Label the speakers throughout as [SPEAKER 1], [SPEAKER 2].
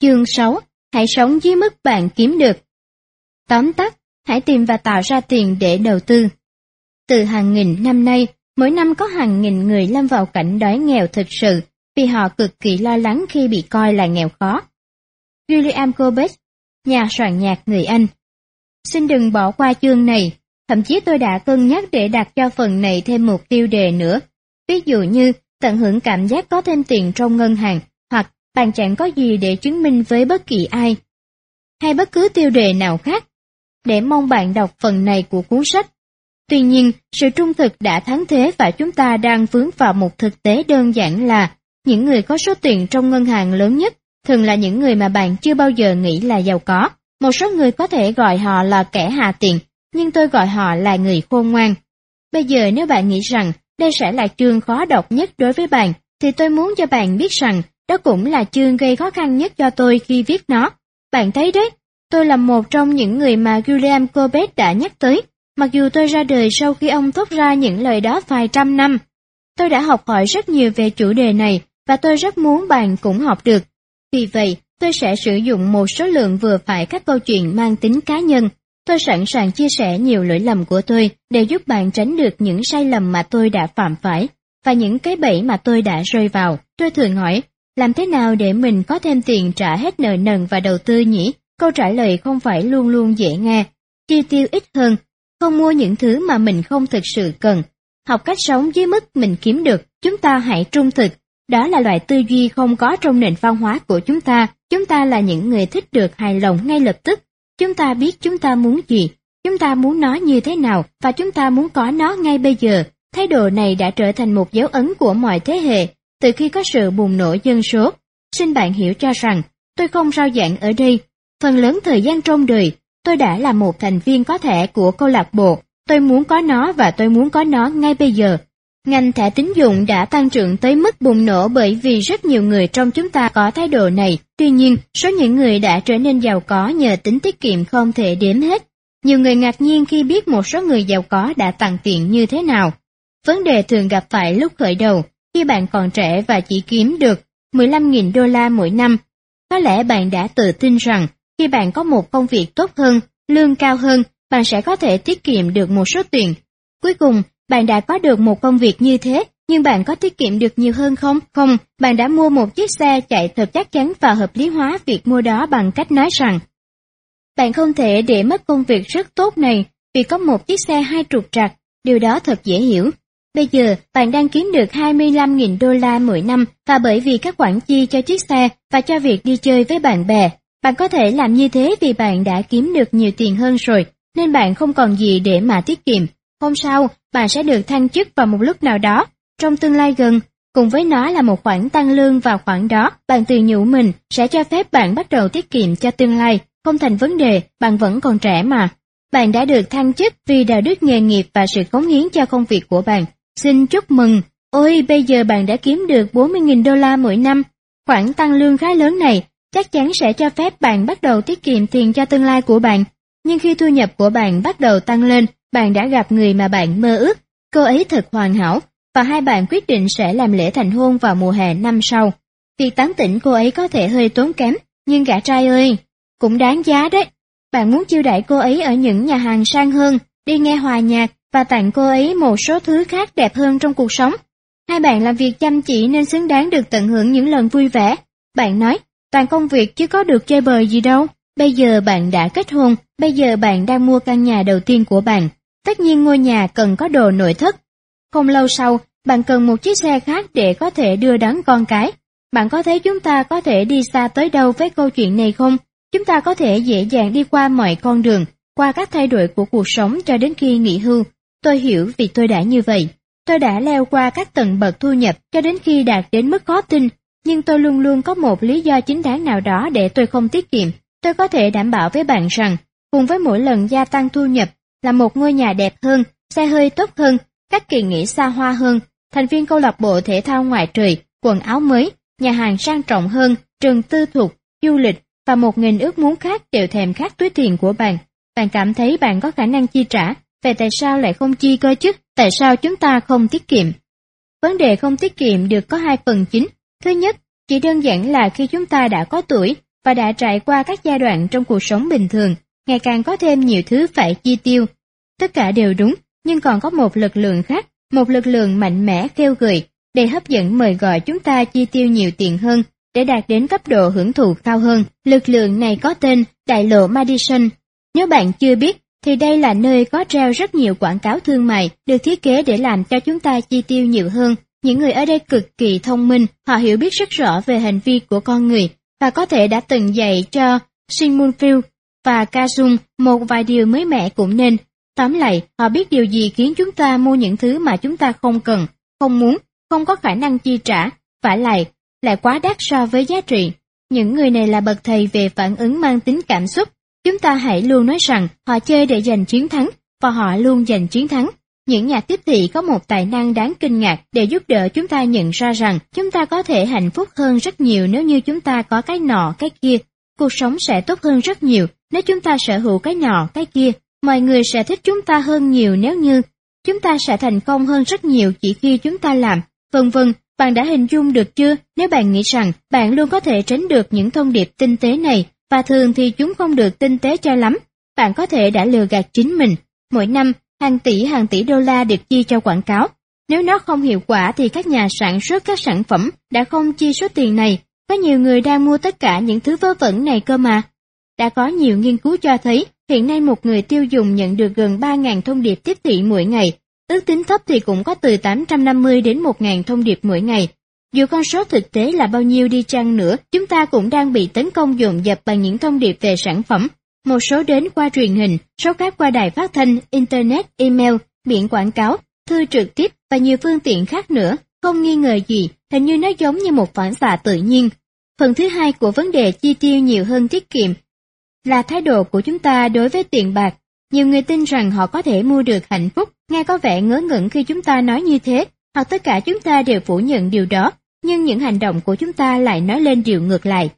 [SPEAKER 1] Chương 6. Hãy sống dưới mức bạn kiếm được. Tóm tắt, hãy tìm và tạo ra tiền để đầu tư. Từ hàng nghìn năm nay, mỗi năm có hàng nghìn người lâm vào cảnh đói nghèo thực sự vì họ cực kỳ lo lắng khi bị coi là nghèo khó. William Cobbett, nhà soạn nhạc người Anh. Xin đừng bỏ qua chương này, thậm chí tôi đã cân nhắc để đặt cho phần này thêm một tiêu đề nữa. Ví dụ như tận hưởng cảm giác có thêm tiền trong ngân hàng hoặc bạn chẳng có gì để chứng minh với bất kỳ ai. Hay bất cứ tiêu đề nào khác, để mong bạn đọc phần này của cuốn sách. Tuy nhiên, sự trung thực đã thắng thế và chúng ta đang vướng vào một thực tế đơn giản là những người có số tiền trong ngân hàng lớn nhất thường là những người mà bạn chưa bao giờ nghĩ là giàu có. Một số người có thể gọi họ là kẻ hà tiện, nhưng tôi gọi họ là người khôn ngoan. Bây giờ nếu bạn nghĩ rằng đây sẽ là chương khó đọc nhất đối với bạn, thì tôi muốn cho bạn biết rằng đó cũng là chương gây khó khăn nhất cho tôi khi viết nó. Bạn thấy đấy, tôi là một trong những người mà William Cobbett đã nhắc tới, mặc dù tôi ra đời sau khi ông thốt ra những lời đó vài trăm năm. Tôi đã học hỏi rất nhiều về chủ đề này và tôi rất muốn bạn cũng học được. Vì vậy, tôi sẽ sử dụng một số lượng vừa phải các câu chuyện mang tính cá nhân. Tôi sẵn sàng chia sẻ nhiều lỗi lầm của tôi để giúp bạn tránh được những sai lầm mà tôi đã phạm phải và những cái bẫy mà tôi đã rơi vào. Tôi thường hỏi, làm thế nào để mình có thêm tiền trả hết nợ nần và đầu tư nhỉ? Câu trả lời không phải luôn luôn dễ nghe. Chi tiêu ít hơn, không mua những thứ mà mình không thực sự cần. Học cách sống dưới mức mình kiếm được, chúng ta hãy trung thực. Đó là loại tư duy không có trong nền văn hóa của chúng ta. Chúng ta là những người thích được hài lòng ngay lập tức. Chúng ta biết chúng ta muốn gì, chúng ta muốn nó như thế nào và chúng ta muốn có nó ngay bây giờ. Thái độ này đã trở thành một dấu ấn của mọi thế hệ từ khi có sự bùng nổ dân số. Xin bạn hiểu cho rằng, tôi không rao giảng ở đây. Phần lớn thời gian trong đời, tôi đã là một thành viên có thể của câu lạc bộ. Tôi muốn có nó và tôi muốn có nó ngay bây giờ. Ngành thẻ tín dụng đã tăng trưởng tới mức bùng nổ bởi vì rất nhiều người trong chúng ta có thái độ này. Tuy nhiên, số những người đã trở nên giàu có nhờ tính tiết kiệm không thể đếm hết. Nhiều người ngạc nhiên khi biết một số người giàu có đã tặng tiền như thế nào. Vấn đề thường gặp phải lúc khởi đầu, khi bạn còn trẻ và chỉ kiếm được 15.000 đô la mỗi năm. Có lẽ bạn đã tự tin rằng khi bạn có một công việc tốt hơn, lương cao hơn, bạn sẽ có thể tiết kiệm được một số tiền. Cuối cùng, bạn đã có được một công việc như thế, nhưng bạn có tiết kiệm được nhiều hơn không? Không, bạn đã mua một chiếc xe chạy thật chắc chắn và hợp lý hóa việc mua đó bằng cách nói rằng bạn không thể để mất công việc rất tốt này vì có một chiếc xe hai trục trặc, điều đó thật dễ hiểu. Bây giờ, bạn đang kiếm được 25.000 đô la mỗi năm và bởi vì các khoản chi cho chiếc xe và cho việc đi chơi với bạn bè. Bạn có thể làm như thế vì bạn đã kiếm được nhiều tiền hơn rồi, nên bạn không còn gì để mà tiết kiệm. Hôm sau, bạn sẽ được thăng chức vào một lúc nào đó, trong tương lai gần. Cùng với nó là một khoản tăng lương vào khoản đó, bạn tự nhủ mình sẽ cho phép bạn bắt đầu tiết kiệm cho tương lai. Không thành vấn đề, bạn vẫn còn trẻ mà. Bạn đã được thăng chức vì đạo đức nghề nghiệp và sự cống hiến cho công việc của bạn. Xin chúc mừng, ôi bây giờ bạn đã kiếm được 40.000 đô la mỗi năm. Khoản tăng lương khá lớn này chắc chắn sẽ cho phép bạn bắt đầu tiết kiệm tiền cho tương lai của bạn. Nhưng khi thu nhập của bạn bắt đầu tăng lên, bạn đã gặp người mà bạn mơ ước. Cô ấy thật hoàn hảo, và hai bạn quyết định sẽ làm lễ thành hôn vào mùa hè năm sau. Việc tán tỉnh cô ấy có thể hơi tốn kém, nhưng gã trai ơi, cũng đáng giá đấy. Bạn muốn chiêu đãi cô ấy ở những nhà hàng sang hơn, đi nghe hòa nhạc, và tặng cô ấy một số thứ khác đẹp hơn trong cuộc sống. Hai bạn làm việc chăm chỉ nên xứng đáng được tận hưởng những lần vui vẻ. Bạn nói, toàn công việc chứ có được chơi bời gì đâu. Bây giờ bạn đã kết hôn, bây giờ bạn đang mua căn nhà đầu tiên của bạn. Tất nhiên ngôi nhà cần có đồ nội thất. Không lâu sau, bạn cần một chiếc xe khác để có thể đưa đón con cái. Bạn có thấy chúng ta có thể đi xa tới đâu với câu chuyện này không? Chúng ta có thể dễ dàng đi qua mọi con đường, qua các thay đổi của cuộc sống cho đến khi nghỉ hưu. Tôi hiểu vì tôi đã như vậy. Tôi đã leo qua các tầng bậc thu nhập cho đến khi đạt đến mức khó tin, nhưng tôi luôn luôn có một lý do chính đáng nào đó để tôi không tiết kiệm. Tôi có thể đảm bảo với bạn rằng, cùng với mỗi lần gia tăng thu nhập là một ngôi nhà đẹp hơn, xe hơi tốt hơn, các kỳ nghỉ xa hoa hơn, thành viên câu lạc bộ thể thao ngoài trời, quần áo mới, nhà hàng sang trọng hơn, trường tư thục, du lịch và một nghìn ước muốn khác đều thèm khát túi tiền của bạn. Bạn cảm thấy bạn có khả năng chi trả Vậy tại sao lại không chi cơ chứ? Tại sao chúng ta không tiết kiệm? Vấn đề không tiết kiệm được có hai phần chính. Thứ nhất, chỉ đơn giản là khi chúng ta đã có tuổi, và đã trải qua các giai đoạn trong cuộc sống bình thường, ngày càng có thêm nhiều thứ phải chi tiêu. Tất cả đều đúng, nhưng còn có một lực lượng khác, một lực lượng mạnh mẽ kêu gợi, để hấp dẫn mời gọi chúng ta chi tiêu nhiều tiền hơn để đạt đến cấp độ hưởng thụ cao hơn. Lực lượng này có tên Đại lộ Madison. Nếu bạn chưa biết, thì đây là nơi có treo rất nhiều quảng cáo thương mại được thiết kế để làm cho chúng ta chi tiêu nhiều hơn. Những người ở đây cực kỳ thông minh, họ hiểu biết rất rõ về hành vi của con người và có thể đã từng dạy cho Sigmund Freud và Kazum một vài điều mới mẻ cũng nên. Tóm lại, họ biết điều gì khiến chúng ta mua những thứ mà chúng ta không cần, không muốn, không có khả năng chi trả, phải lại, lại quá đắt so với giá trị. Những người này là bậc thầy về phản ứng mang tính cảm xúc. Chúng ta hãy luôn nói rằng họ chơi để giành chiến thắng, và họ luôn giành chiến thắng. Những nhà tiếp thị có một tài năng đáng kinh ngạc để giúp đỡ chúng ta nhận ra rằng chúng ta có thể hạnh phúc hơn rất nhiều nếu như chúng ta có cái nọ cái kia. Cuộc sống sẽ tốt hơn rất nhiều nếu chúng ta sở hữu cái nọ cái kia. Mọi người sẽ thích chúng ta hơn nhiều nếu như chúng ta sẽ thành công hơn rất nhiều chỉ khi chúng ta làm. Vân vân, bạn đã hình dung được chưa nếu bạn nghĩ rằng bạn luôn có thể tránh được những thông điệp tinh tế này và thường thì chúng không được tinh tế cho lắm. Bạn có thể đã lừa gạt chính mình. Mỗi năm, hàng tỷ hàng tỷ đô la được chi cho quảng cáo. Nếu nó không hiệu quả thì các nhà sản xuất các sản phẩm đã không chi số tiền này. Có nhiều người đang mua tất cả những thứ vớ vẩn này cơ mà. Đã có nhiều nghiên cứu cho thấy hiện nay một người tiêu dùng nhận được gần 3.000 thông điệp tiếp thị mỗi ngày. Ước tính thấp thì cũng có từ 850 đến 1.000 thông điệp mỗi ngày. Dù con số thực tế là bao nhiêu đi chăng nữa, chúng ta cũng đang bị tấn công dồn dập bằng những thông điệp về sản phẩm, một số đến qua truyền hình, số khác qua đài phát thanh, internet, email, biển quảng cáo, thư trực tiếp và nhiều phương tiện khác nữa. Không nghi ngờ gì, hình như nó giống như một phản xạ tự nhiên. Phần thứ hai của vấn đề chi tiêu nhiều hơn tiết kiệm là thái độ của chúng ta đối với tiền bạc. Nhiều người tin rằng họ có thể mua được hạnh phúc, nghe có vẻ ngớ ngẩn khi chúng ta nói như thế, hoặc tất cả chúng ta đều phủ nhận điều đó, nhưng những hành động của chúng ta lại nói lên điều ngược lại.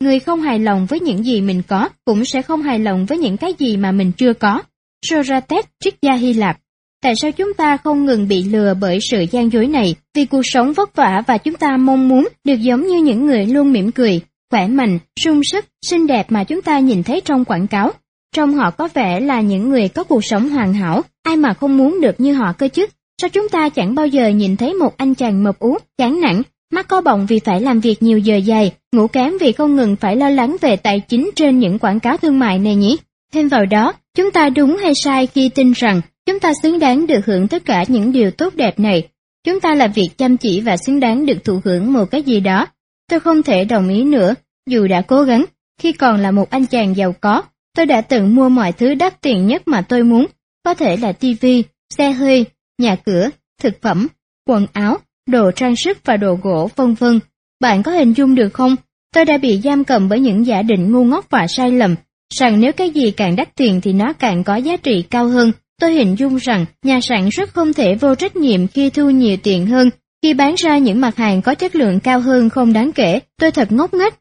[SPEAKER 1] Người không hài lòng với những gì mình có cũng sẽ không hài lòng với những cái gì mà mình chưa có. Socrates, triết gia Hy Lạp. Tại sao chúng ta không ngừng bị lừa bởi sự gian dối này? Vì cuộc sống vất vả và chúng ta mong muốn được giống như những người luôn mỉm cười, khỏe mạnh, sung sức, xinh đẹp mà chúng ta nhìn thấy trong quảng cáo. Trong họ có vẻ là những người có cuộc sống hoàn hảo, ai mà không muốn được như họ cơ chứ? Sao chúng ta chẳng bao giờ nhìn thấy một anh chàng mập ú, chán nản, mắt có bọng vì phải làm việc nhiều giờ dài, ngủ kém vì không ngừng phải lo lắng về tài chính trên những quảng cáo thương mại này nhỉ? Thêm vào đó, chúng ta đúng hay sai khi tin rằng chúng ta xứng đáng được hưởng tất cả những điều tốt đẹp này. Chúng ta làm việc chăm chỉ và xứng đáng được thụ hưởng một cái gì đó. Tôi không thể đồng ý nữa, dù đã cố gắng. Khi còn là một anh chàng giàu có, tôi đã từng mua mọi thứ đắt tiền nhất mà tôi muốn, có thể là tivi, xe hơi, nhà cửa, thực phẩm, quần áo, đồ trang sức và đồ gỗ vân vân. Bạn có hình dung được không? Tôi đã bị giam cầm bởi những giả định ngu ngốc và sai lầm, rằng nếu cái gì càng đắt tiền thì nó càng có giá trị cao hơn. Tôi hình dung rằng nhà sản xuất không thể vô trách nhiệm khi thu nhiều tiền hơn, khi bán ra những mặt hàng có chất lượng cao hơn không đáng kể. Tôi thật ngốc nghếch.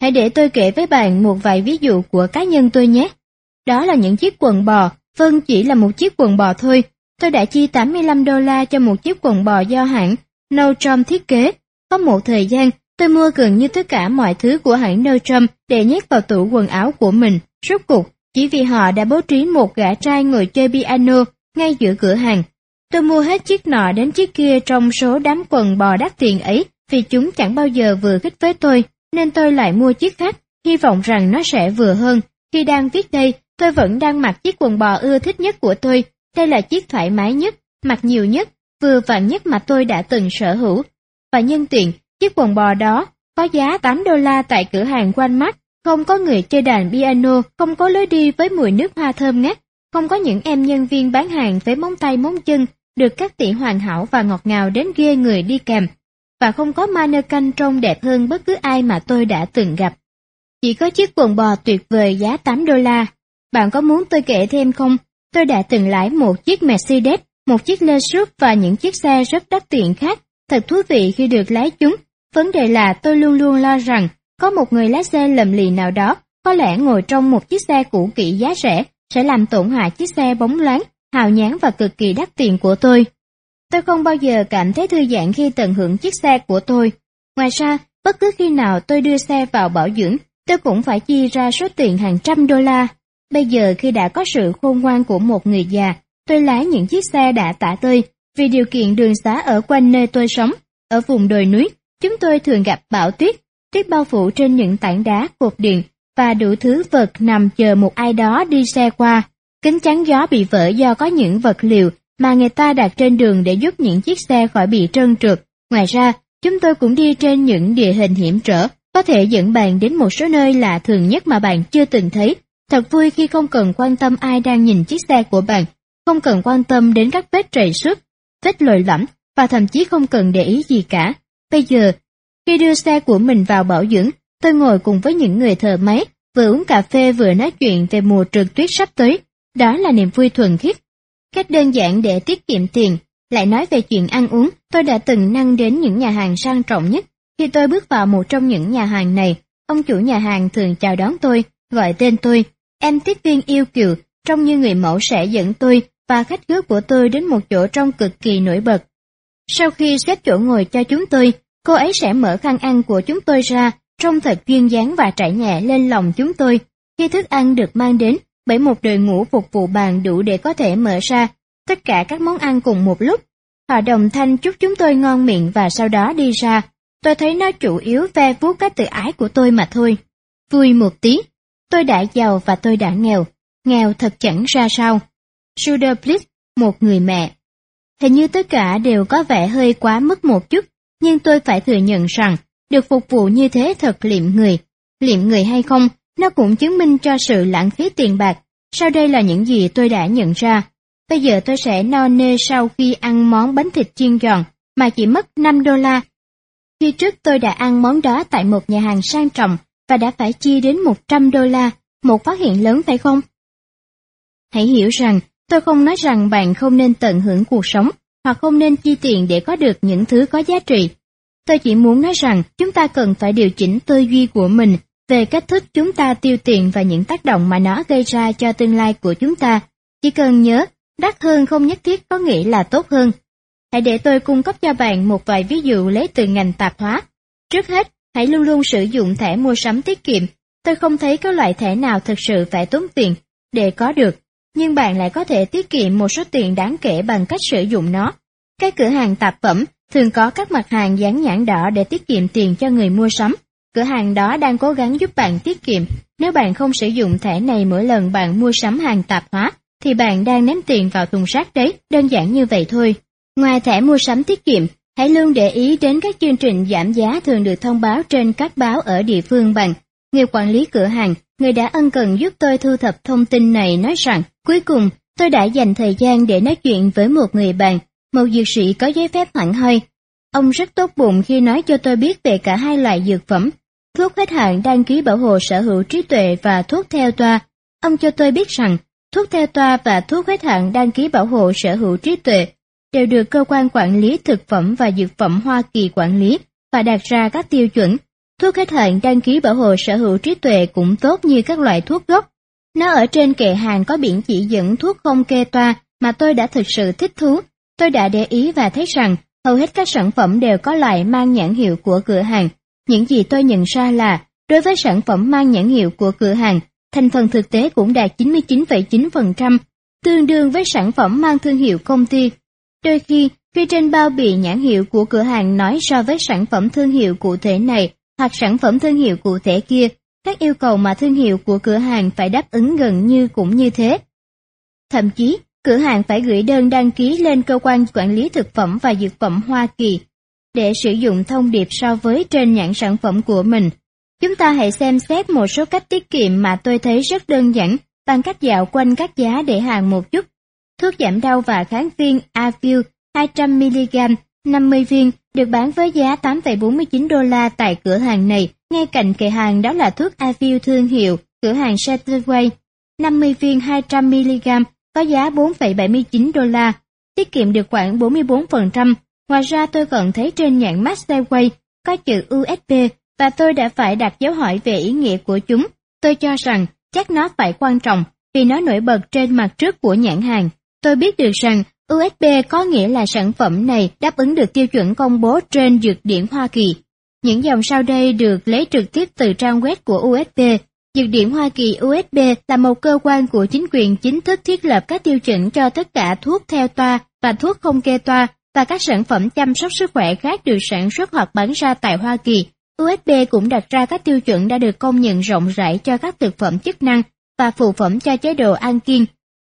[SPEAKER 1] Hãy để tôi kể với bạn một vài ví dụ của cá nhân tôi nhé. Đó là những chiếc quần bò, vâng chỉ là một chiếc quần bò thôi. Tôi đã chi 85 đô la cho một chiếc quần bò do hãng Nordstrom thiết kế. Có một thời gian, tôi mua gần như tất cả mọi thứ của hãng Nordstrom để nhét vào tủ quần áo của mình. Rốt cuộc, chỉ vì họ đã bố trí một gã trai ngồi chơi piano ngay giữa cửa hàng. Tôi mua hết chiếc nọ đến chiếc kia trong số đám quần bò đắt tiền ấy vì chúng chẳng bao giờ vừa khích với tôi, nên tôi lại mua chiếc khác, hy vọng rằng nó sẽ vừa hơn. Khi đang viết đây, tôi vẫn đang mặc chiếc quần bò ưa thích nhất của tôi. Đây là chiếc thoải mái nhất, mặc nhiều nhất vừa vặn nhất mà tôi đã từng sở hữu. Và nhân tiện, chiếc quần bò đó có giá 8 đô la tại cửa hàng Walmart, không có người chơi đàn piano, không có lối đi với mùi nước hoa thơm ngát, không có những em nhân viên bán hàng với móng tay móng chân, được cắt tỉa hoàn hảo và ngọt ngào đến ghê người đi kèm, và không có mannequin trông đẹp hơn bất cứ ai mà tôi đã từng gặp. Chỉ có chiếc quần bò tuyệt vời giá 8 đô la. Bạn có muốn tôi kể thêm không? Tôi đã từng lái một chiếc Mercedes một chiếc Lexus và những chiếc xe rất đắt tiền khác. Thật thú vị khi được lái chúng. Vấn đề là tôi luôn luôn lo rằng có một người lái xe lầm lì nào đó có lẽ ngồi trong một chiếc xe cũ kỹ giá rẻ sẽ làm tổn hại chiếc xe bóng loáng, hào nhán và cực kỳ đắt tiền của tôi. Tôi không bao giờ cảm thấy thư giãn khi tận hưởng chiếc xe của tôi. Ngoài ra, bất cứ khi nào tôi đưa xe vào bảo dưỡng, tôi cũng phải chi ra số tiền hàng trăm đô la. Bây giờ khi đã có sự khôn ngoan của một người già, tôi lái những chiếc xe đã tả tơi, vì điều kiện đường xá ở quanh nơi tôi sống, ở vùng đồi núi, chúng tôi thường gặp bão tuyết, tuyết bao phủ trên những tảng đá, cột điện và đủ thứ vật nằm chờ một ai đó đi xe qua. Kính chắn gió bị vỡ do có những vật liệu mà người ta đặt trên đường để giúp những chiếc xe khỏi bị trơn trượt. Ngoài ra, chúng tôi cũng đi trên những địa hình hiểm trở, có thể dẫn bạn đến một số nơi lạ thường nhất mà bạn chưa từng thấy. Thật vui khi không cần quan tâm ai đang nhìn chiếc xe của bạn, không cần quan tâm đến các vết trầy xước, vết lồi lẫm và thậm chí không cần để ý gì cả. Bây giờ, khi đưa xe của mình vào bảo dưỡng, tôi ngồi cùng với những người thợ máy, vừa uống cà phê vừa nói chuyện về mùa trượt tuyết sắp tới. Đó là niềm vui thuần khiết. Cách đơn giản để tiết kiệm tiền, lại nói về chuyện ăn uống, tôi đã từng năng đến những nhà hàng sang trọng nhất. Khi tôi bước vào một trong những nhà hàng này, ông chủ nhà hàng thường chào đón tôi, gọi tên tôi. Em tiếp viên yêu kiều, trông như người mẫu sẽ dẫn tôi và khách khứa của tôi đến một chỗ trông cực kỳ nổi bật. Sau khi xếp chỗ ngồi cho chúng tôi, cô ấy sẽ mở khăn ăn của chúng tôi ra, trông thật duyên dáng và trải nhẹ lên lòng chúng tôi. Khi thức ăn được mang đến bởi một đội ngũ phục vụ bàn đủ để có thể mở ra tất cả các món ăn cùng một lúc. Họ đồng thanh chúc chúng tôi ngon miệng và sau đó đi ra. Tôi thấy nó chủ yếu ve vuốt cái tự ái của tôi mà thôi. Vui một tí, tôi đã giàu và tôi đã nghèo. Nghèo thật chẳng ra sao. Judah Blitz, một người mẹ. Hình như tất cả đều có vẻ hơi quá mức một chút, nhưng tôi phải thừa nhận rằng, được phục vụ như thế thật liệm người. Liệm người hay không, nó cũng chứng minh cho sự lãng phí tiền bạc. Sau đây là những gì tôi đã nhận ra. Bây giờ tôi sẽ no nê sau khi ăn món bánh thịt chiên giòn, mà chỉ mất 5 đô la. Khi trước tôi đã ăn món đó tại một nhà hàng sang trọng và đã phải chi đến 100 đô la, một phát hiện lớn phải không? Hãy hiểu rằng, tôi không nói rằng bạn không nên tận hưởng cuộc sống, hoặc không nên chi tiền để có được những thứ có giá trị. Tôi chỉ muốn nói rằng chúng ta cần phải điều chỉnh tư duy của mình về cách thức chúng ta tiêu tiền và những tác động mà nó gây ra cho tương lai của chúng ta. Chỉ cần nhớ, đắt hơn không nhất thiết có nghĩa là tốt hơn. Hãy để tôi cung cấp cho bạn một vài ví dụ lấy từ ngành tạp hóa. Trước hết, hãy luôn luôn sử dụng thẻ mua sắm tiết kiệm. Tôi không thấy có loại thẻ nào thực sự phải tốn tiền để có được nhưng bạn lại có thể tiết kiệm một số tiền đáng kể bằng cách sử dụng nó. Các cửa hàng tạp phẩm thường có các mặt hàng dán nhãn đỏ để tiết kiệm tiền cho người mua sắm. Cửa hàng đó đang cố gắng giúp bạn tiết kiệm. Nếu bạn không sử dụng thẻ này mỗi lần bạn mua sắm hàng tạp hóa, thì bạn đang ném tiền vào thùng rác đấy, đơn giản như vậy thôi. Ngoài thẻ mua sắm tiết kiệm, hãy luôn để ý đến các chương trình giảm giá thường được thông báo trên các báo ở địa phương bằng Người quản lý cửa hàng Người đã ân cần giúp tôi thu thập thông tin này nói rằng, cuối cùng, tôi đã dành thời gian để nói chuyện với một người bạn, một dược sĩ có giấy phép hẳn hơi Ông rất tốt bụng khi nói cho tôi biết về cả hai loại dược phẩm, thuốc hết hạn đăng ký bảo hộ sở hữu trí tuệ và thuốc theo toa. Ông cho tôi biết rằng, thuốc theo toa và thuốc hết hạn đăng ký bảo hộ sở hữu trí tuệ đều được cơ quan quản lý thực phẩm và dược phẩm Hoa Kỳ quản lý và đặt ra các tiêu chuẩn Thuốc hết hạn đăng ký bảo hộ sở hữu trí tuệ cũng tốt như các loại thuốc gốc. Nó ở trên kệ hàng có biển chỉ dẫn thuốc không kê toa mà tôi đã thực sự thích thú. Tôi đã để ý và thấy rằng hầu hết các sản phẩm đều có loại mang nhãn hiệu của cửa hàng. Những gì tôi nhận ra là, đối với sản phẩm mang nhãn hiệu của cửa hàng, thành phần thực tế cũng đạt 99,9%, tương đương với sản phẩm mang thương hiệu công ty. Đôi khi, khi trên bao bì nhãn hiệu của cửa hàng nói so với sản phẩm thương hiệu cụ thể này hoặc sản phẩm thương hiệu cụ thể kia, các yêu cầu mà thương hiệu của cửa hàng phải đáp ứng gần như cũng như thế. Thậm chí, cửa hàng phải gửi đơn đăng ký lên cơ quan quản lý thực phẩm và dược phẩm Hoa Kỳ để sử dụng thông điệp so với trên nhãn sản phẩm của mình. Chúng ta hãy xem xét một số cách tiết kiệm mà tôi thấy rất đơn giản bằng cách dạo quanh các giá để hàng một chút. Thuốc giảm đau và kháng viêm Avil 200mg 50 viên được bán với giá 8,49 đô la tại cửa hàng này, ngay cạnh kệ hàng đó là thuốc Avil thương hiệu, cửa hàng Shatterway. 50 viên 200mg có giá 4,79 đô la, tiết kiệm được khoảng 44%. Ngoài ra tôi còn thấy trên nhãn Masterway có chữ USB và tôi đã phải đặt dấu hỏi về ý nghĩa của chúng. Tôi cho rằng chắc nó phải quan trọng vì nó nổi bật trên mặt trước của nhãn hàng. Tôi biết được rằng USB có nghĩa là sản phẩm này đáp ứng được tiêu chuẩn công bố trên dược điển Hoa Kỳ. Những dòng sau đây được lấy trực tiếp từ trang web của USB. Dược điển Hoa Kỳ USB là một cơ quan của chính quyền chính thức thiết lập các tiêu chuẩn cho tất cả thuốc theo toa và thuốc không kê toa và các sản phẩm chăm sóc sức khỏe khác được sản xuất hoặc bán ra tại Hoa Kỳ. USB cũng đặt ra các tiêu chuẩn đã được công nhận rộng rãi cho các thực phẩm chức năng và phụ phẩm cho chế độ ăn kiêng.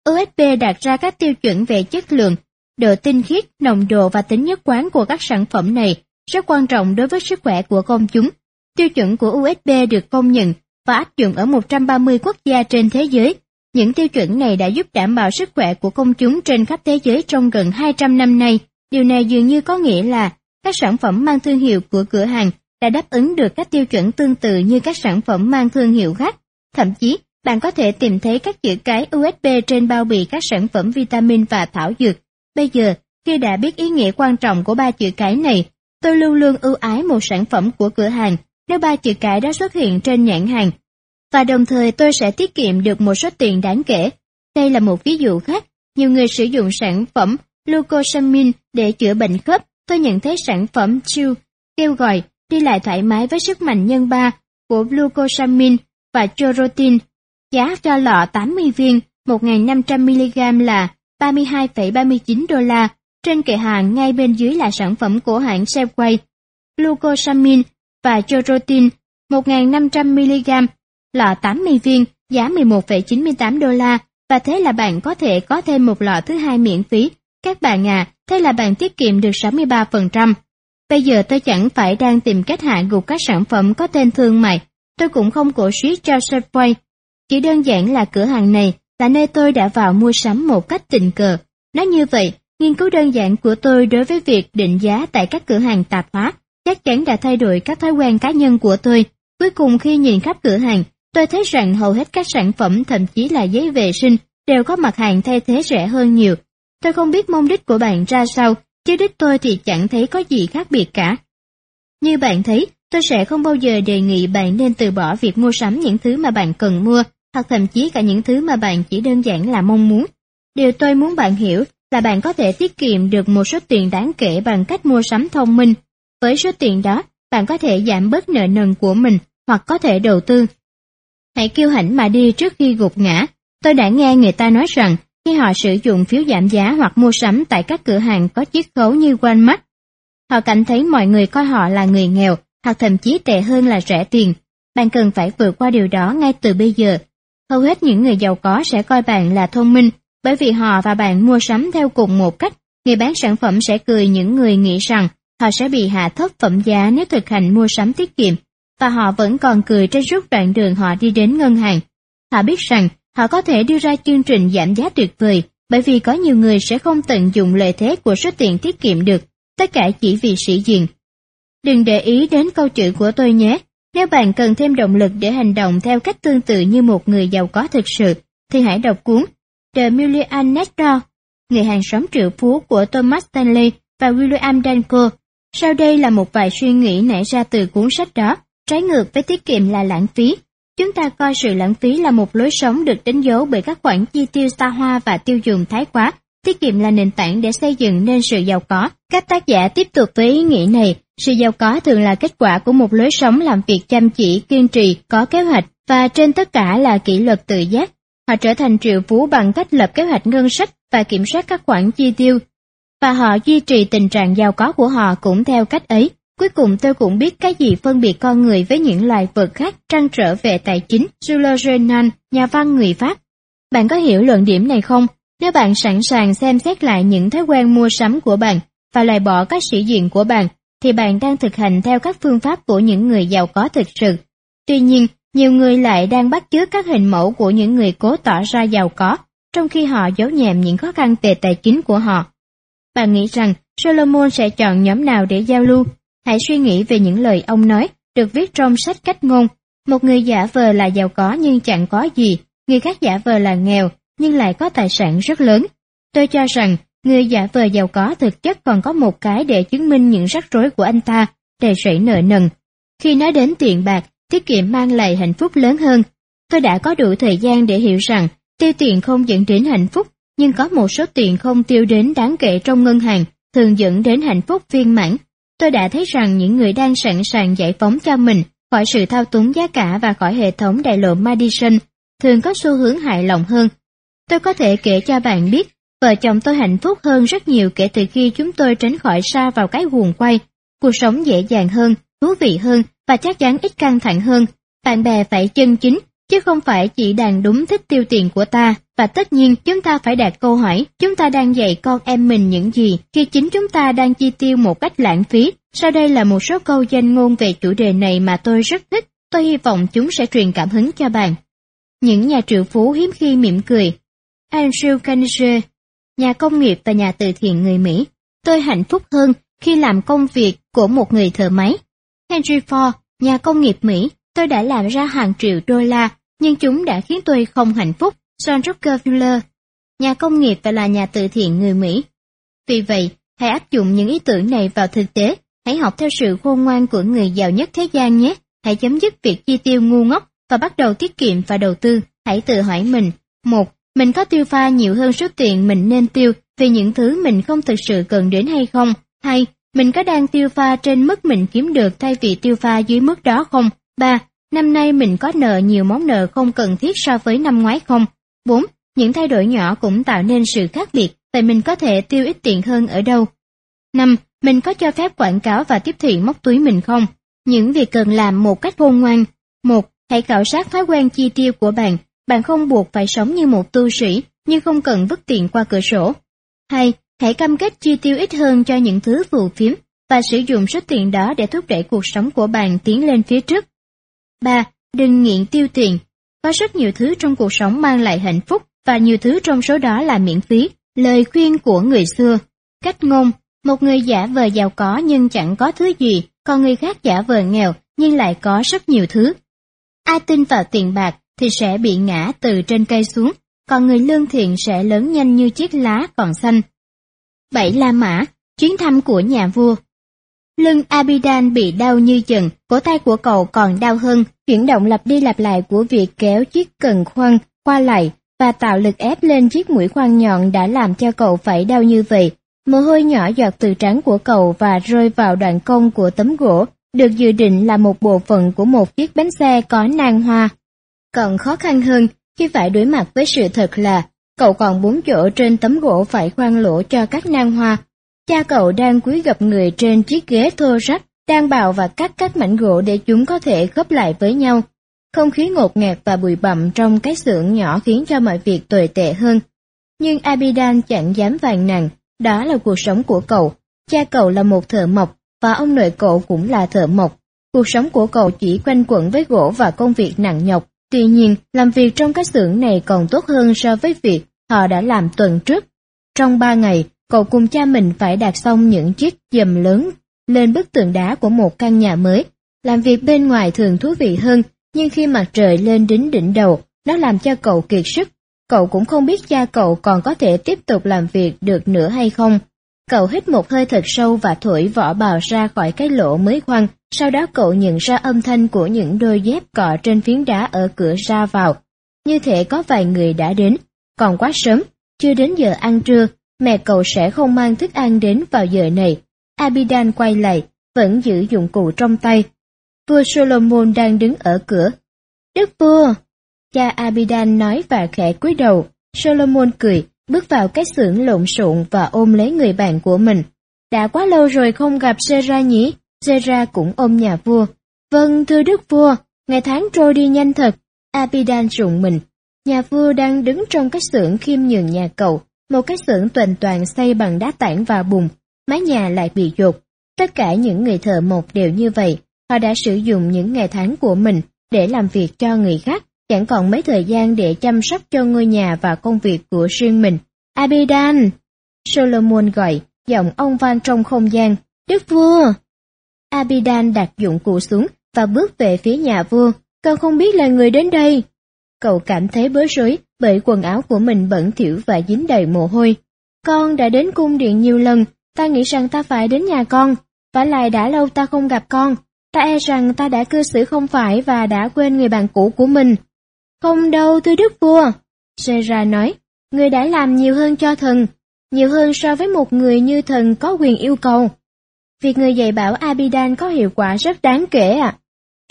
[SPEAKER 1] USB đặt ra các tiêu chuẩn về chất lượng, độ tinh khiết, nồng độ và tính nhất quán của các sản phẩm này rất quan trọng đối với sức khỏe của công chúng. Tiêu chuẩn của USB được công nhận và áp dụng ở 130 quốc gia trên thế giới. Những tiêu chuẩn này đã giúp đảm bảo sức khỏe của công chúng trên khắp thế giới trong gần 200 năm nay. Điều này dường như có nghĩa là các sản phẩm mang thương hiệu của cửa hàng đã đáp ứng được các tiêu chuẩn tương tự như các sản phẩm mang thương hiệu khác. Thậm chí, bạn có thể tìm thấy các chữ cái USB trên bao bì các sản phẩm vitamin và thảo dược. Bây giờ, khi đã biết ý nghĩa quan trọng của ba chữ cái này, tôi luôn luôn ưu ái một sản phẩm của cửa hàng nếu ba chữ cái đó xuất hiện trên nhãn hàng. Và đồng thời tôi sẽ tiết kiệm được một số tiền đáng kể. Đây là một ví dụ khác. Nhiều người sử dụng sản phẩm glucosamine để chữa bệnh khớp. Tôi nhận thấy sản phẩm Chill kêu gọi đi lại thoải mái với sức mạnh nhân ba của glucosamine và chorotin. Giá cho lọ 80 viên 1.500mg là 32,39 đô la. Trên kệ hàng ngay bên dưới là sản phẩm của hãng Segway, Glucosamine và chorotin 1.500mg, lọ 80 viên, giá 11,98 đô la, và thế là bạn có thể có thêm một lọ thứ hai miễn phí. Các bạn à, thế là bạn tiết kiệm được 63%. Bây giờ tôi chẳng phải đang tìm cách hạ gục các sản phẩm có tên thương mại, tôi cũng không cổ suý cho Segway chỉ đơn giản là cửa hàng này là nơi tôi đã vào mua sắm một cách tình cờ. Nói như vậy, nghiên cứu đơn giản của tôi đối với việc định giá tại các cửa hàng tạp hóa chắc chắn đã thay đổi các thói quen cá nhân của tôi. Cuối cùng khi nhìn khắp cửa hàng, tôi thấy rằng hầu hết các sản phẩm thậm chí là giấy vệ sinh đều có mặt hàng thay thế rẻ hơn nhiều. Tôi không biết mong đích của bạn ra sao, chứ đích tôi thì chẳng thấy có gì khác biệt cả. Như bạn thấy, tôi sẽ không bao giờ đề nghị bạn nên từ bỏ việc mua sắm những thứ mà bạn cần mua, hoặc thậm chí cả những thứ mà bạn chỉ đơn giản là mong muốn. Điều tôi muốn bạn hiểu là bạn có thể tiết kiệm được một số tiền đáng kể bằng cách mua sắm thông minh với số tiền đó, bạn có thể giảm bớt nợ nần của mình hoặc có thể đầu tư. Hãy kiêu hãnh mà đi trước khi gục ngã. Tôi đã nghe người ta nói rằng khi họ sử dụng phiếu giảm giá hoặc mua sắm tại các cửa hàng có chiết khấu như Walmart, họ cảm thấy mọi người coi họ là người nghèo hoặc thậm chí tệ hơn là rẻ tiền. Bạn cần phải vượt qua điều đó ngay từ bây giờ. Hầu hết những người giàu có sẽ coi bạn là thông minh bởi vì họ và bạn mua sắm theo cùng một cách. Người bán sản phẩm sẽ cười những người nghĩ rằng họ sẽ bị hạ thấp phẩm giá nếu thực hành mua sắm tiết kiệm, và họ vẫn còn cười trên suốt đoạn đường họ đi đến ngân hàng. Họ biết rằng họ có thể đưa ra chương trình giảm giá tuyệt vời, bởi vì có nhiều người sẽ không tận dụng lợi thế của số tiền tiết kiệm được, tất cả chỉ vì sĩ diện. Đừng để ý đến câu chữ của tôi nhé, nếu bạn cần thêm động lực để hành động theo cách tương tự như một người giàu có thực sự, thì hãy đọc cuốn The Millionaire Next Người hàng xóm triệu phú của Thomas Stanley và William Danko sau đây là một vài suy nghĩ nảy ra từ cuốn sách đó, trái ngược với tiết kiệm là lãng phí. Chúng ta coi sự lãng phí là một lối sống được đánh dấu bởi các khoản chi tiêu xa hoa và tiêu dùng thái quá. Tiết kiệm là nền tảng để xây dựng nên sự giàu có. Các tác giả tiếp tục với ý nghĩ này, sự giàu có thường là kết quả của một lối sống làm việc chăm chỉ, kiên trì, có kế hoạch và trên tất cả là kỷ luật tự giác. Họ trở thành triệu phú bằng cách lập kế hoạch ngân sách và kiểm soát các khoản chi tiêu, và họ duy trì tình trạng giàu có của họ cũng theo cách ấy. Cuối cùng tôi cũng biết cái gì phân biệt con người với những loài vật khác trăn trở về tài chính, Jules Renan, nhà văn người Pháp. Bạn có hiểu luận điểm này không? Nếu bạn sẵn sàng xem xét lại những thói quen mua sắm của bạn và loại bỏ các sĩ diện của bạn, thì bạn đang thực hành theo các phương pháp của những người giàu có thực sự. Tuy nhiên, nhiều người lại đang bắt chước các hình mẫu của những người cố tỏ ra giàu có, trong khi họ giấu nhẹm những khó khăn về tài chính của họ. Bạn nghĩ rằng Solomon sẽ chọn nhóm nào để giao lưu? Hãy suy nghĩ về những lời ông nói, được viết trong sách cách ngôn. Một người giả vờ là giàu có nhưng chẳng có gì, người khác giả vờ là nghèo nhưng lại có tài sản rất lớn. Tôi cho rằng người giả vờ giàu có thực chất còn có một cái để chứng minh những rắc rối của anh ta, đầy rẫy nợ nần. Khi nói đến tiền bạc, tiết kiệm mang lại hạnh phúc lớn hơn. Tôi đã có đủ thời gian để hiểu rằng tiêu tiền không dẫn đến hạnh phúc nhưng có một số tiền không tiêu đến đáng kể trong ngân hàng thường dẫn đến hạnh phúc viên mãn. tôi đã thấy rằng những người đang sẵn sàng giải phóng cho mình khỏi sự thao túng giá cả và khỏi hệ thống đại lộ Madison thường có xu hướng hại lòng hơn. Tôi có thể kể cho bạn biết, vợ chồng tôi hạnh phúc hơn rất nhiều kể từ khi chúng tôi tránh khỏi xa vào cái guồng quay. Cuộc sống dễ dàng hơn, thú vị hơn và chắc chắn ít căng thẳng hơn. Bạn bè phải chân chính, chứ không phải chỉ đàn đúng thích tiêu tiền của ta. Và tất nhiên chúng ta phải đặt câu hỏi, chúng ta đang dạy con em mình những gì khi chính chúng ta đang chi tiêu một cách lãng phí. Sau đây là một số câu danh ngôn về chủ đề này mà tôi rất thích, tôi hy vọng chúng sẽ truyền cảm hứng cho bạn. Những nhà triệu phú hiếm khi mỉm cười. Andrew Carnegie, nhà công nghiệp và nhà từ thiện người Mỹ. Tôi hạnh phúc hơn khi làm công việc của một người thợ máy. Henry Ford, nhà công nghiệp Mỹ, tôi đã làm ra hàng triệu đô la, nhưng chúng đã khiến tôi không hạnh phúc. John Rockefeller, nhà công nghiệp và là nhà từ thiện người Mỹ. Vì vậy, hãy áp dụng những ý tưởng này vào thực tế, hãy học theo sự khôn ngoan của người giàu nhất thế gian nhé. Hãy chấm dứt việc chi tiêu ngu ngốc và bắt đầu tiết kiệm và đầu tư. Hãy tự hỏi mình, một, mình có tiêu pha nhiều hơn số tiền mình nên tiêu vì những thứ mình không thực sự cần đến hay không? Hai, mình có đang tiêu pha trên mức mình kiếm được thay vì tiêu pha dưới mức đó không? Ba, năm nay mình có nợ nhiều món nợ không cần thiết so với năm ngoái không? 4. Những thay đổi nhỏ cũng tạo nên sự khác biệt, vậy mình có thể tiêu ít tiền hơn ở đâu? 5. Mình có cho phép quảng cáo và tiếp thị móc túi mình không? Những việc cần làm một cách khôn ngoan. 1. Hãy khảo sát thói quen chi tiêu của bạn. Bạn không buộc phải sống như một tu sĩ, nhưng không cần vứt tiền qua cửa sổ. Hai, Hãy cam kết chi tiêu ít hơn cho những thứ phù phiếm và sử dụng số tiền đó để thúc đẩy cuộc sống của bạn tiến lên phía trước. ba Đừng nghiện tiêu tiền. Có rất nhiều thứ trong cuộc sống mang lại hạnh phúc và nhiều thứ trong số đó là miễn phí. Lời khuyên của người xưa. Cách ngôn, một người giả vờ giàu có nhưng chẳng có thứ gì, còn người khác giả vờ nghèo nhưng lại có rất nhiều thứ. Ai tin vào tiền bạc thì sẽ bị ngã từ trên cây xuống, còn người lương thiện sẽ lớn nhanh như chiếc lá còn xanh. Bảy La Mã, chuyến thăm của nhà vua. Lưng Abidan bị đau như chừng, cổ tay của cậu còn đau hơn, chuyển động lặp đi lặp lại của việc kéo chiếc cần khoan qua lại và tạo lực ép lên chiếc mũi khoan nhọn đã làm cho cậu phải đau như vậy. Mồ hôi nhỏ giọt từ trán của cậu và rơi vào đoạn cong của tấm gỗ, được dự định là một bộ phận của một chiếc bánh xe có nang hoa. Còn khó khăn hơn khi phải đối mặt với sự thật là cậu còn bốn chỗ trên tấm gỗ phải khoan lỗ cho các nang hoa Cha cậu đang cúi gập người trên chiếc ghế thô rách, đang bào và cắt các mảnh gỗ để chúng có thể khớp lại với nhau. Không khí ngột ngạt và bụi bặm trong cái xưởng nhỏ khiến cho mọi việc tồi tệ hơn. Nhưng Abidan chẳng dám vàng nàn, đó là cuộc sống của cậu. Cha cậu là một thợ mộc, và ông nội cậu cũng là thợ mộc. Cuộc sống của cậu chỉ quanh quẩn với gỗ và công việc nặng nhọc. Tuy nhiên, làm việc trong cái xưởng này còn tốt hơn so với việc họ đã làm tuần trước. Trong ba ngày, cậu cùng cha mình phải đặt xong những chiếc dầm lớn lên bức tường đá của một căn nhà mới. Làm việc bên ngoài thường thú vị hơn, nhưng khi mặt trời lên đến đỉnh đầu, nó làm cho cậu kiệt sức. Cậu cũng không biết cha cậu còn có thể tiếp tục làm việc được nữa hay không. Cậu hít một hơi thật sâu và thổi vỏ bào ra khỏi cái lỗ mới khoan, sau đó cậu nhận ra âm thanh của những đôi dép cọ trên phiến đá ở cửa ra vào. Như thể có vài người đã đến, còn quá sớm, chưa đến giờ ăn trưa, mẹ cậu sẽ không mang thức ăn đến vào giờ này. Abidan quay lại, vẫn giữ dụng cụ trong tay. Vua Solomon đang đứng ở cửa. Đức vua! Cha Abidan nói và khẽ cúi đầu. Solomon cười, bước vào cái xưởng lộn xộn và ôm lấy người bạn của mình. Đã quá lâu rồi không gặp sera nhỉ? Zera cũng ôm nhà vua. Vâng, thưa đức vua, ngày tháng trôi đi nhanh thật. Abidan rụng mình. Nhà vua đang đứng trong cái xưởng khiêm nhường nhà cậu, một cái xưởng toàn toàn xây bằng đá tảng và bùn, mái nhà lại bị dột. Tất cả những người thợ một đều như vậy, họ đã sử dụng những ngày tháng của mình để làm việc cho người khác, chẳng còn mấy thời gian để chăm sóc cho ngôi nhà và công việc của riêng mình. Abidan! Solomon gọi, giọng ông vang trong không gian, Đức vua! Abidan đặt dụng cụ xuống và bước về phía nhà vua, con không biết là người đến đây. Cậu cảm thấy bối rối bởi quần áo của mình bẩn thỉu và dính đầy mồ hôi. Con đã đến cung điện nhiều lần, ta nghĩ rằng ta phải đến nhà con, và lại đã lâu ta không gặp con, ta e rằng ta đã cư xử không phải và đã quên người bạn cũ của mình. Không đâu thưa đức vua, Sera nói, người đã làm nhiều hơn cho thần, nhiều hơn so với một người như thần có quyền yêu cầu. Việc người dạy bảo Abidan có hiệu quả rất đáng kể ạ.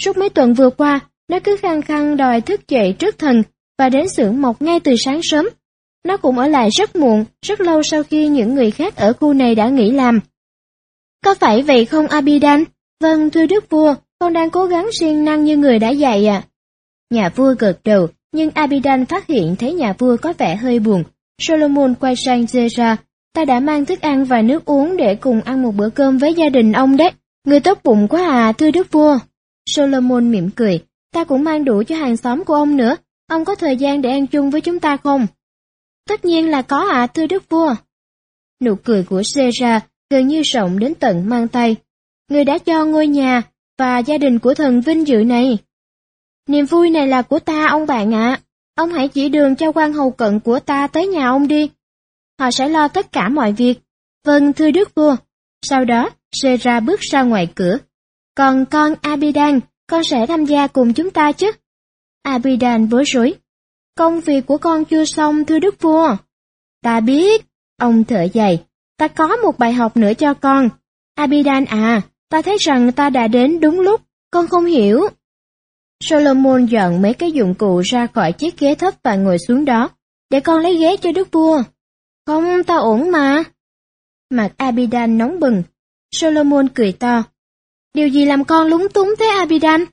[SPEAKER 1] Suốt mấy tuần vừa qua, nó cứ khăng khăng đòi thức dậy trước thần và đến xưởng mộc ngay từ sáng sớm. Nó cũng ở lại rất muộn, rất lâu sau khi những người khác ở khu này đã nghỉ làm. Có phải vậy không Abidan? Vâng, thưa đức vua, con đang cố gắng siêng năng như người đã dạy ạ. Nhà vua gật đầu, nhưng Abidan phát hiện thấy nhà vua có vẻ hơi buồn. Solomon quay sang Zera, ta đã mang thức ăn và nước uống để cùng ăn một bữa cơm với gia đình ông đấy. Người tốt bụng quá à, thưa đức vua. Solomon mỉm cười, ta cũng mang đủ cho hàng xóm của ông nữa. Ông có thời gian để ăn chung với chúng ta không? Tất nhiên là có ạ, thưa đức vua. Nụ cười của Sera gần như rộng đến tận mang tay. Người đã cho ngôi nhà và gia đình của thần vinh dự này. Niềm vui này là của ta ông bạn ạ. Ông hãy chỉ đường cho quan hầu cận của ta tới nhà ông đi. Họ sẽ lo tất cả mọi việc. Vâng thưa đức vua. Sau đó, Sera bước ra ngoài cửa. Còn con Abidan, con sẽ tham gia cùng chúng ta chứ? Abidan bối rối. Công việc của con chưa xong thưa đức vua. Ta biết, ông thở dài. Ta có một bài học nữa cho con. Abidan à, ta thấy rằng ta đã đến đúng lúc, con không hiểu. Solomon dọn mấy cái dụng cụ ra khỏi chiếc ghế thấp và ngồi xuống đó, để con lấy ghế cho đức vua. Không, ta ổn mà. Mặt Abidan nóng bừng. Solomon cười to. Điều gì làm con lúng túng thế Abidan?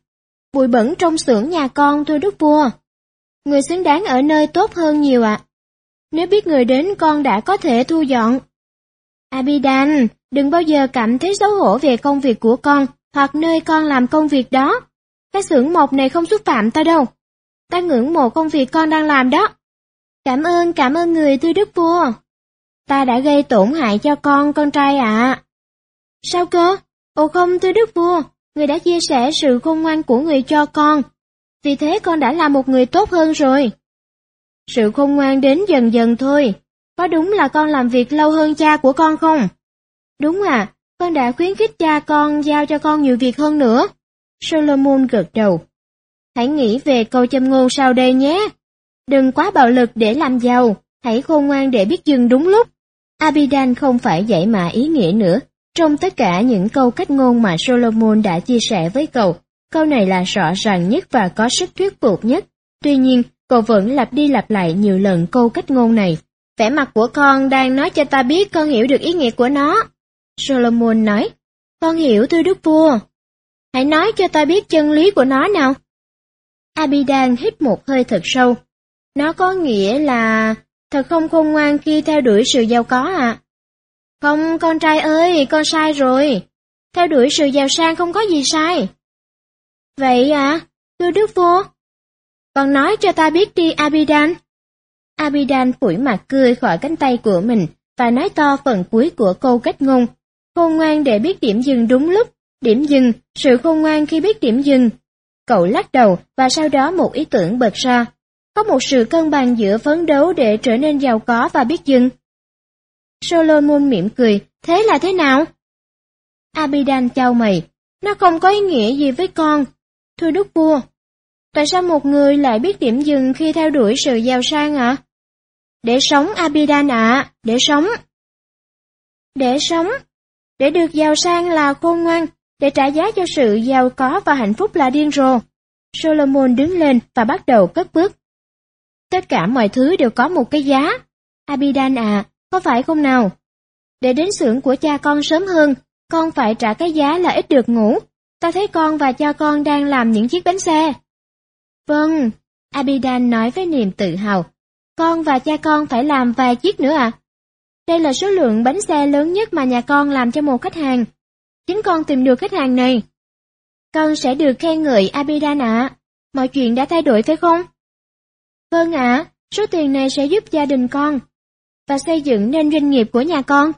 [SPEAKER 1] Bụi bẩn trong xưởng nhà con thưa đức vua. Người xứng đáng ở nơi tốt hơn nhiều ạ. Nếu biết người đến con đã có thể thu dọn. Abidan, đừng bao giờ cảm thấy xấu hổ về công việc của con hoặc nơi con làm công việc đó. Cái xưởng mộc này không xúc phạm ta đâu. Ta ngưỡng mộ công việc con đang làm đó. Cảm ơn, cảm ơn người thưa đức vua. Ta đã gây tổn hại cho con, con trai ạ. Sao cơ? Ồ không thưa đức vua, người đã chia sẻ sự khôn ngoan của người cho con. Vì thế con đã là một người tốt hơn rồi. Sự khôn ngoan đến dần dần thôi. Có đúng là con làm việc lâu hơn cha của con không? Đúng à, con đã khuyến khích cha con giao cho con nhiều việc hơn nữa. Solomon gật đầu. Hãy nghĩ về câu châm ngôn sau đây nhé. Đừng quá bạo lực để làm giàu, hãy khôn ngoan để biết dừng đúng lúc. Abidan không phải dạy mà ý nghĩa nữa. Trong tất cả những câu cách ngôn mà Solomon đã chia sẻ với cậu, câu này là rõ ràng nhất và có sức thuyết phục nhất. Tuy nhiên, cậu vẫn lặp đi lặp lại nhiều lần câu cách ngôn này. Vẻ mặt của con đang nói cho ta biết con hiểu được ý nghĩa của nó. Solomon nói, con hiểu thưa đức vua. Hãy nói cho ta biết chân lý của nó nào. Abidan hít một hơi thật sâu. Nó có nghĩa là thật không khôn ngoan khi theo đuổi sự giàu có à? Không, con trai ơi, con sai rồi. Theo đuổi sự giàu sang không có gì sai. Vậy à, thưa đức vua? Con nói cho ta biết đi Abidan. Abidan phủi mặt cười khỏi cánh tay của mình và nói to phần cuối của câu cách ngôn. Khôn ngoan để biết điểm dừng đúng lúc, điểm dừng, sự khôn ngoan khi biết điểm dừng. Cậu lắc đầu và sau đó một ý tưởng bật ra. Có một sự cân bằng giữa phấn đấu để trở nên giàu có và biết dừng. Solomon mỉm cười, thế là thế nào? Abidan chau mày, nó không có ý nghĩa gì với con. Thưa đức vua, tại sao một người lại biết điểm dừng khi theo đuổi sự giàu sang ạ? À? Để sống Abidan ạ, để sống. Để sống, để được giàu sang là khôn ngoan, để trả giá cho sự giàu có và hạnh phúc là điên rồ. Solomon đứng lên và bắt đầu cất bước. Tất cả mọi thứ đều có một cái giá. Abidan à, có phải không nào? Để đến xưởng của cha con sớm hơn, con phải trả cái giá là ít được ngủ. Ta thấy con và cha con đang làm những chiếc bánh xe. Vâng, Abidan nói với niềm tự hào. Con và cha con phải làm vài chiếc nữa à? Đây là số lượng bánh xe lớn nhất mà nhà con làm cho một khách hàng. Chính con tìm được khách hàng này. Con sẽ được khen ngợi Abidan ạ. Mọi chuyện đã thay đổi phải không? Vâng ạ, số tiền này sẽ giúp gia đình con và xây dựng nên doanh nghiệp của nhà con.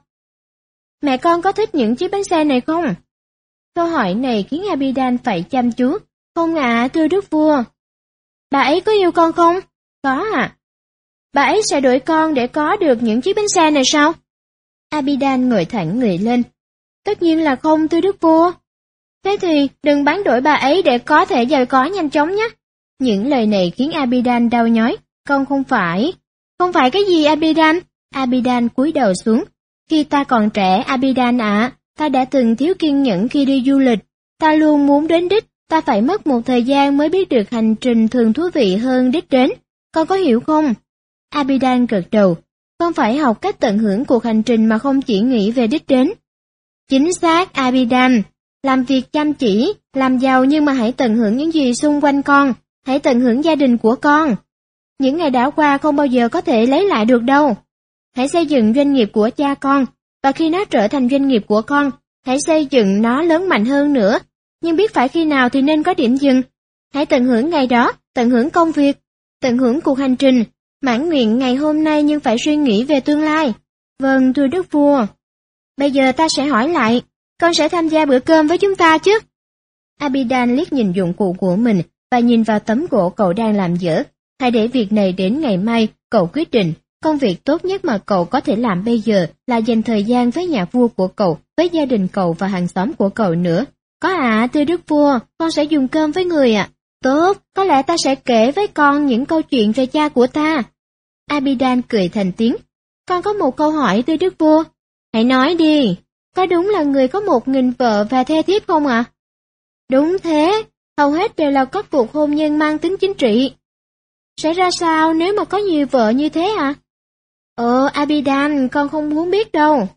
[SPEAKER 1] Mẹ con có thích những chiếc bánh xe này không? Câu hỏi này khiến Abidan phải chăm chú. Không ạ, thưa đức vua. Bà ấy có yêu con không? Có ạ. Bà ấy sẽ đổi con để có được những chiếc bánh xe này sao? Abidan ngồi thẳng người lên. Tất nhiên là không thưa đức vua. Thế thì đừng bán đổi bà ấy để có thể giàu có nhanh chóng nhé. Những lời này khiến Abidan đau nhói. Con không phải. Không phải cái gì Abidan? Abidan cúi đầu xuống. Khi ta còn trẻ Abidan ạ, ta đã từng thiếu kiên nhẫn khi đi du lịch. Ta luôn muốn đến đích, ta phải mất một thời gian mới biết được hành trình thường thú vị hơn đích đến. Con có hiểu không? Abidan gật đầu. Con phải học cách tận hưởng cuộc hành trình mà không chỉ nghĩ về đích đến. Chính xác, Abidan. Làm việc chăm chỉ, làm giàu nhưng mà hãy tận hưởng những gì xung quanh con. Hãy tận hưởng gia đình của con. Những ngày đã qua không bao giờ có thể lấy lại được đâu. Hãy xây dựng doanh nghiệp của cha con, và khi nó trở thành doanh nghiệp của con, hãy xây dựng nó lớn mạnh hơn nữa. Nhưng biết phải khi nào thì nên có điểm dừng. Hãy tận hưởng ngày đó, tận hưởng công việc, tận hưởng cuộc hành trình, mãn nguyện ngày hôm nay nhưng phải suy nghĩ về tương lai. Vâng, thưa Đức Vua. Bây giờ ta sẽ hỏi lại, con sẽ tham gia bữa cơm với chúng ta chứ? Abidan liếc nhìn dụng cụ của mình và nhìn vào tấm gỗ cậu đang làm dở. Hãy để việc này đến ngày mai, cậu quyết định. Công việc tốt nhất mà cậu có thể làm bây giờ là dành thời gian với nhà vua của cậu, với gia đình cậu và hàng xóm của cậu nữa. Có à, thưa đức vua, con sẽ dùng cơm với người ạ. À. Tốt, có lẽ ta sẽ kể với con những câu chuyện về cha của ta. Abidan cười thành tiếng. Con có một câu hỏi thưa đức vua. Hãy nói đi, có đúng là người có một nghìn vợ và thê thiếp không ạ? À? Đúng thế, hầu hết đều là các cuộc hôn nhân mang tính chính trị. Sẽ ra sao nếu mà có nhiều vợ như thế à? Ờ, Abidan, con không muốn biết đâu.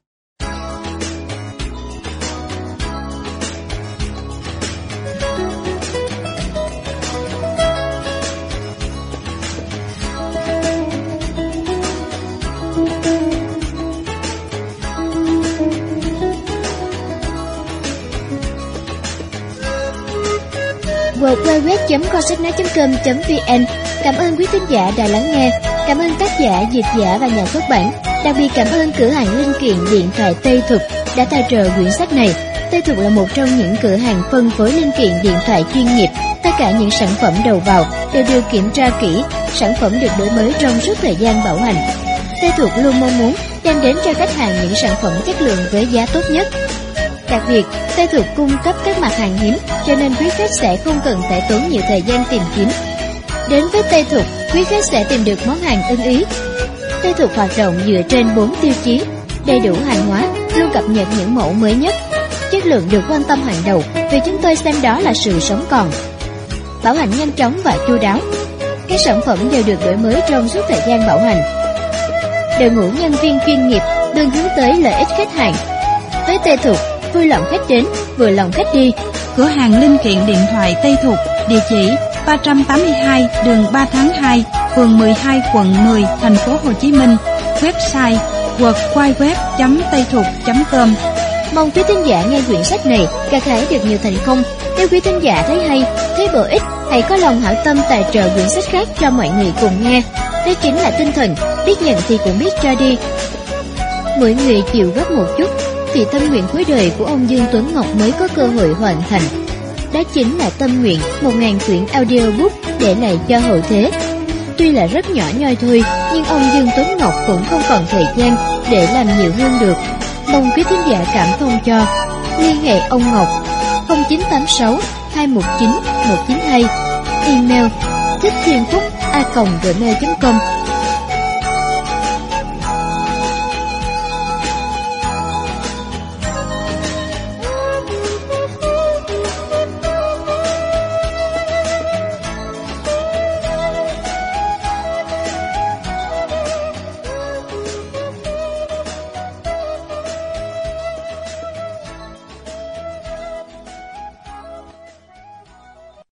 [SPEAKER 1] www.cosetnói.com.vn Cảm ơn quý khán giả đã lắng nghe. Cảm ơn tác giả, dịch giả và nhà xuất bản. Đặc biệt cảm ơn cửa hàng linh kiện điện thoại Tây Thục đã tài trợ quyển sách này. Tây Thục là một trong những cửa hàng phân phối linh kiện điện thoại chuyên nghiệp. Tất cả những sản phẩm đầu vào đều được kiểm tra kỹ, sản phẩm được đổi mới trong suốt thời gian bảo hành. Tây Thục luôn mong muốn đem đến cho khách hàng những sản phẩm chất lượng với giá tốt nhất. Đặc biệt, Tây thuộc cung cấp các mặt hàng hiếm, cho nên quý khách sẽ không cần phải tốn nhiều thời gian tìm kiếm. Đến với Tây thuộc, quý khách sẽ tìm được món hàng ưng ý. Tây thuộc hoạt động dựa trên 4 tiêu chí, đầy đủ hàng hóa, luôn cập nhật những mẫu mới nhất. Chất lượng được quan tâm hàng đầu vì chúng tôi xem đó là sự sống còn. Bảo hành nhanh chóng và chu đáo. Các sản phẩm đều được đổi mới trong suốt thời gian bảo hành. Đội ngũ nhân viên chuyên nghiệp luôn hướng tới lợi ích khách hàng. Với tê Thục, vui lòng khách đến, vừa lòng khách đi.
[SPEAKER 2] Cửa hàng linh kiện điện thoại Tây Thục, địa chỉ 382 đường 3 tháng 2, phường 12 quận 10, thành phố Hồ Chí Minh. Website www.taythục.com
[SPEAKER 1] Mong quý thính giả nghe quyển sách này gặt hái được nhiều thành công. Nếu quý thính giả thấy hay, thấy bổ ích, hãy có lòng hảo tâm tài trợ quyển sách khác cho mọi người cùng nghe. Đây chính là tinh thần, biết nhận thì cũng biết cho đi. Mỗi người chịu góp một chút, thì tâm nguyện cuối đời của ông Dương Tuấn Ngọc mới có cơ hội hoàn thành. Đó chính là tâm nguyện 1.000 quyển audiobook để lại cho hậu thế. Tuy là rất nhỏ nhoi thôi, nhưng ông Dương Tuấn Ngọc cũng không còn thời gian để làm nhiều hơn được. Mong quý thính giả cảm thông cho. Liên hệ ông Ngọc 0986 219 192 Email thích thiên phúc a gmail.com